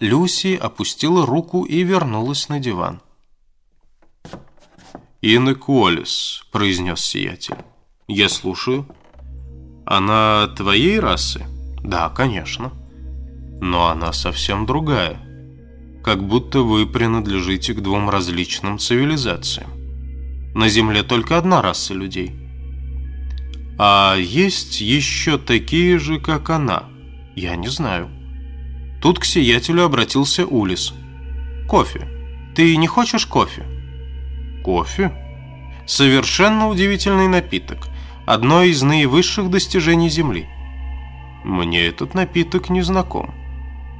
Люси опустила руку и вернулась на диван. «Инек Уоллес», — произнес сиятель. «Я слушаю». «Она твоей расы?» «Да, конечно». «Но она совсем другая. Как будто вы принадлежите к двум различным цивилизациям. На Земле только одна раса людей». «А есть еще такие же, как она?» «Я не знаю». Тут к сиятелю обратился Улис. «Кофе. Ты не хочешь кофе?» Кофе? Совершенно удивительный напиток. Одно из наивысших достижений Земли. Мне этот напиток не знаком.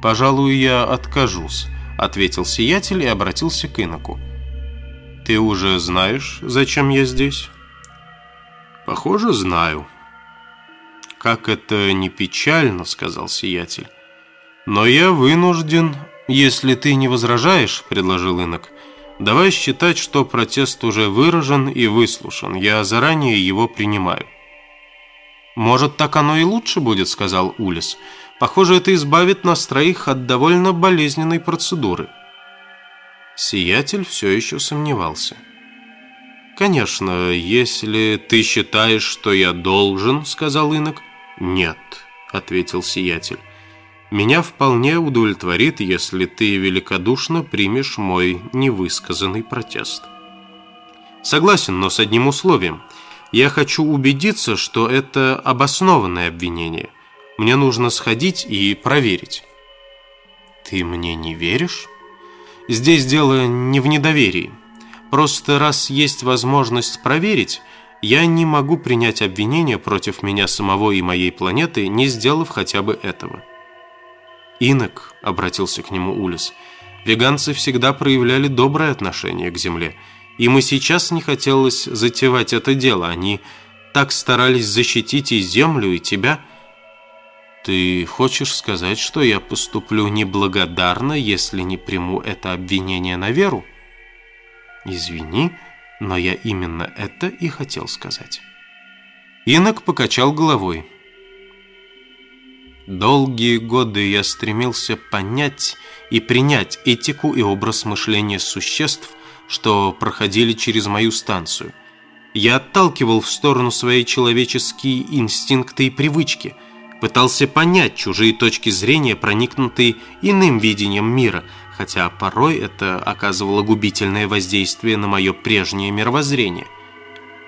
Пожалуй, я откажусь, ответил сиятель и обратился к иноку. Ты уже знаешь, зачем я здесь? Похоже, знаю. Как это не печально, сказал сиятель. Но я вынужден, если ты не возражаешь, предложил инок, Давай считать, что протест уже выражен и выслушан. Я заранее его принимаю. «Может, так оно и лучше будет», — сказал Улис. «Похоже, это избавит нас троих от довольно болезненной процедуры». Сиятель все еще сомневался. «Конечно, если ты считаешь, что я должен», — сказал инок. «Нет», — ответил сиятель. Меня вполне удовлетворит, если ты великодушно примешь мой невысказанный протест. Согласен, но с одним условием. Я хочу убедиться, что это обоснованное обвинение. Мне нужно сходить и проверить. Ты мне не веришь? Здесь дело не в недоверии. Просто раз есть возможность проверить, я не могу принять обвинение против меня самого и моей планеты, не сделав хотя бы этого. «Инок», — обратился к нему Улис, — «веганцы всегда проявляли доброе отношение к земле. Им и сейчас не хотелось затевать это дело. Они так старались защитить и землю, и тебя». «Ты хочешь сказать, что я поступлю неблагодарно, если не приму это обвинение на веру?» «Извини, но я именно это и хотел сказать». Инок покачал головой. Долгие годы я стремился понять и принять этику и образ мышления существ, что проходили через мою станцию. Я отталкивал в сторону свои человеческие инстинкты и привычки, пытался понять чужие точки зрения, проникнутые иным видением мира, хотя порой это оказывало губительное воздействие на мое прежнее мировоззрение.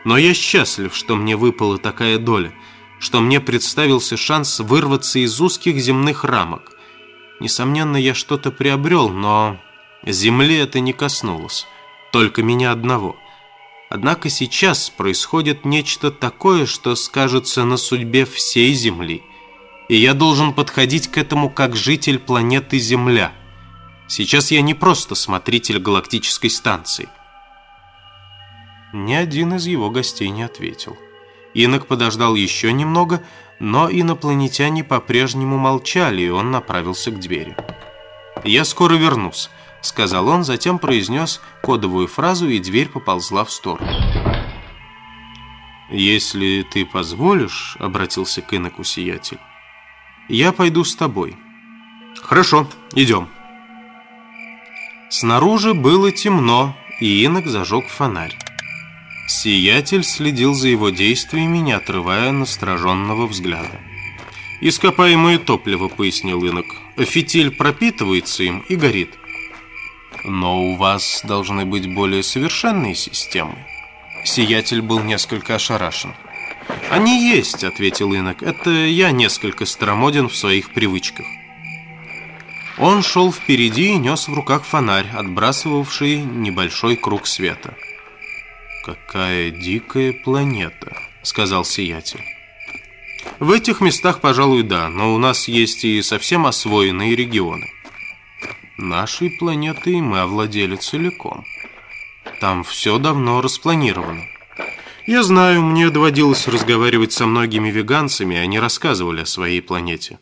Но я счастлив, что мне выпала такая доля – что мне представился шанс вырваться из узких земных рамок. Несомненно, я что-то приобрел, но земли это не коснулось, только меня одного. Однако сейчас происходит нечто такое, что скажется на судьбе всей Земли. И я должен подходить к этому как житель планеты Земля. Сейчас я не просто смотритель галактической станции. Ни один из его гостей не ответил. Инок подождал еще немного, но инопланетяне по-прежнему молчали, и он направился к двери. «Я скоро вернусь», — сказал он, затем произнес кодовую фразу, и дверь поползла в сторону. «Если ты позволишь», — обратился к иноку сиятель, — «я пойду с тобой». «Хорошо, идем». Снаружи было темно, и инок зажег фонарь. Сиятель следил за его действиями, не отрывая настороженного взгляда. «Ископаемое топливо», — пояснил инок. «Фитиль пропитывается им и горит». «Но у вас должны быть более совершенные системы». Сиятель был несколько ошарашен. «Они есть», — ответил инок. «Это я несколько старомоден в своих привычках». Он шел впереди и нес в руках фонарь, отбрасывавший небольшой круг света. «Какая дикая планета», — сказал сиятель. «В этих местах, пожалуй, да, но у нас есть и совсем освоенные регионы. Нашей планетой мы овладели целиком. Там все давно распланировано. Я знаю, мне доводилось разговаривать со многими веганцами, они рассказывали о своей планете».